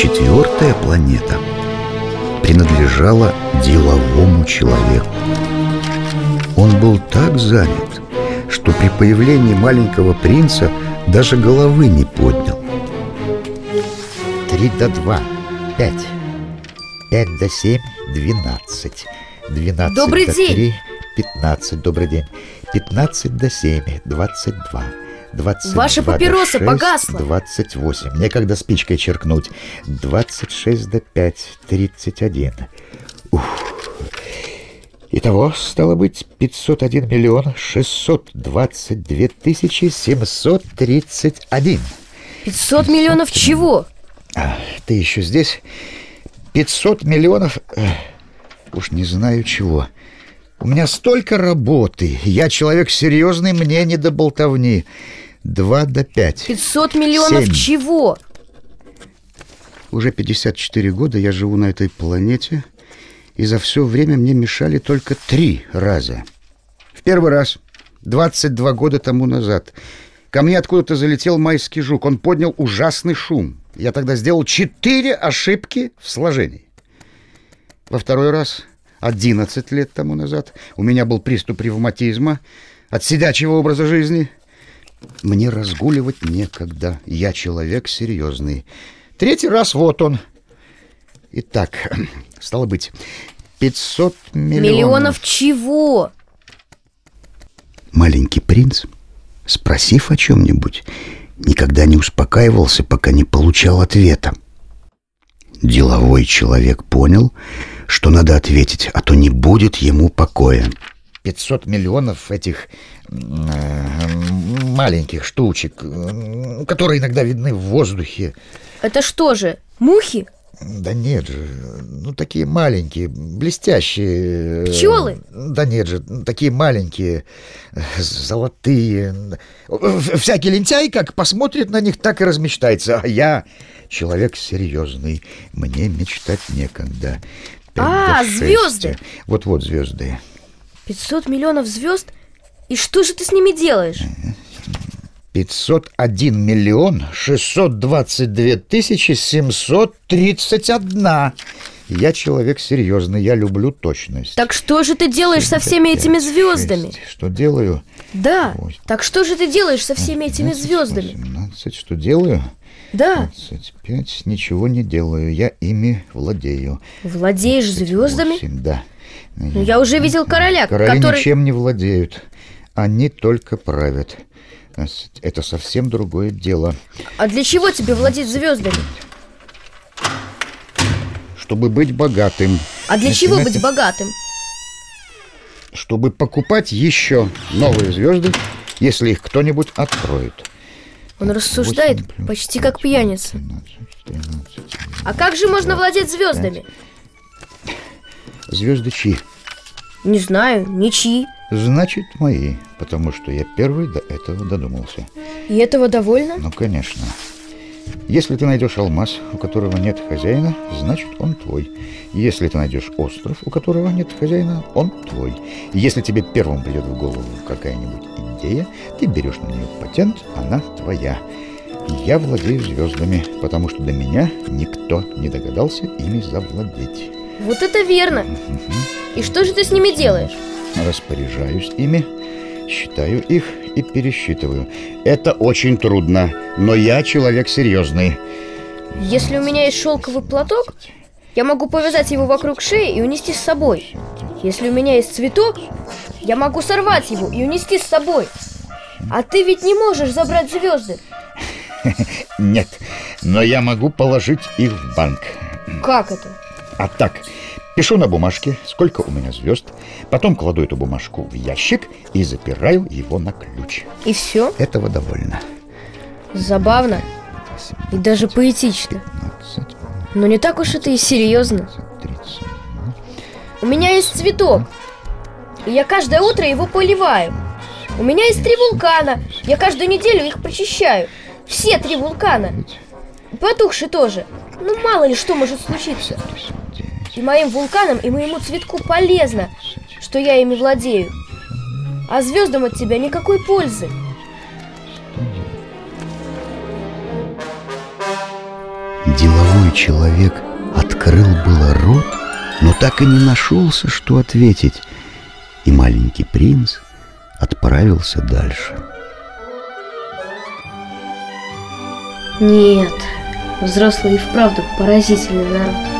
Четвертая планета принадлежала деловому человеку. Он был так занят, что при появлении маленького принца даже головы не поднял. Три до два, пять. Пять до семь, двенадцать. Двенадцать Добрый до день. три, пятнадцать. Добрый день. Пятнадцать до семь, двадцать два. 22 Ваша папироса 6, погасла. 28. Некогда спичкой черкнуть. 26 до 5, 31. Ух. Итого, стало быть, 501 миллион 622 тысячи 731. 500 миллионов чего? А, ты еще здесь? 500 миллионов... э, уж не знаю чего. У меня столько работы. Я человек серьезный, мне не до болтовни. 2 до 5. 500 миллионов Семь. чего? Уже 54 года я живу на этой планете, и за все время мне мешали только три раза. В первый раз, 22 года тому назад, ко мне откуда-то залетел майский жук. Он поднял ужасный шум. Я тогда сделал четыре ошибки в сложении. Во второй раз, 11 лет тому назад, у меня был приступ ревматизма от сидячего образа жизни. Мне разгуливать некогда. Я человек серьезный. Третий раз вот он. Итак, стало быть, 500 миллионов. Миллионов чего? Маленький принц, спросив о чем-нибудь, никогда не успокаивался, пока не получал ответа. Деловой человек понял, что надо ответить, а то не будет ему покоя. 500 миллионов этих э, маленьких штучек, которые иногда видны в воздухе. Это что же, мухи? Да нет же, ну такие маленькие, блестящие. э, Пчелы? Да нет же, такие маленькие, э, золотые. Всякий лентяй, как посмотрит на них, так и размечтается. А я человек серьезный, мне мечтать некогда. А, звезды. Вот-вот звезды. 500 миллионов звезд? И что же ты с ними делаешь? 501 миллион 622 тысячи 731. Я человек серьезный, я люблю точность. Так что же ты делаешь со всеми этими звездами? шесть. Что делаю? Да. Ой. Так что же ты делаешь со всеми этими 15, звездами? 18, что делаю? Да. 25, ничего не делаю, я ими владею. Владеешь звездами? 28, да. Ну, я уже видел короля, Короли который... ничем не владеют, они только правят. Это совсем другое дело. А для чего тебе владеть звездами? Чтобы быть богатым. А для Если чего быть богатым? Чтобы покупать еще новые звезды, если их кто-нибудь откроет. Он рассуждает 8 плюс почти как пьяница. 13, 14. А как же можно владеть звездами? Звезды чьи? Не знаю, ничьи. Значит, мои, потому что я первый до этого додумался. И этого довольно? Ну, конечно. Если ты найдешь алмаз, у которого нет хозяина, значит, он твой. Если ты найдешь остров, у которого нет хозяина, он твой. Если тебе первым придет в голову какая-нибудь идея, ты берешь на нее патент, она твоя. Я владею звездами, потому что до меня никто не догадался ими завладеть. Вот это верно. И что же ты с ними делаешь? Распоряжаюсь ими, считаю их и пересчитываю. Это очень трудно, но я человек серьезный. Если у меня есть шелковый платок, я могу повязать его вокруг шеи и унести с собой. Если у меня есть цветок, я могу сорвать его и унести с собой. А ты ведь не можешь забрать звезды. Нет, но я могу положить их в банк. Как это? А так, пишу на бумажке, сколько у меня звезд, потом кладу эту бумажку в ящик и запираю его на ключ. И все? Этого довольно. Забавно и даже поэтично. 15, Но не так уж это и серьезно. 30. У меня есть цветок, и я каждое утро его поливаю. У меня есть три вулкана, я каждую неделю их прочищаю. Все три вулкана. Потухший тоже. Ну мало ли что может случиться. 59, И моим вулканам, и моему цветку полезно, что я ими владею. А звездам от тебя никакой пользы. деловой человек открыл было рот, но так и не нашелся, что ответить, и маленький принц отправился дальше. Нет, взрослые и вправду поразительный народ.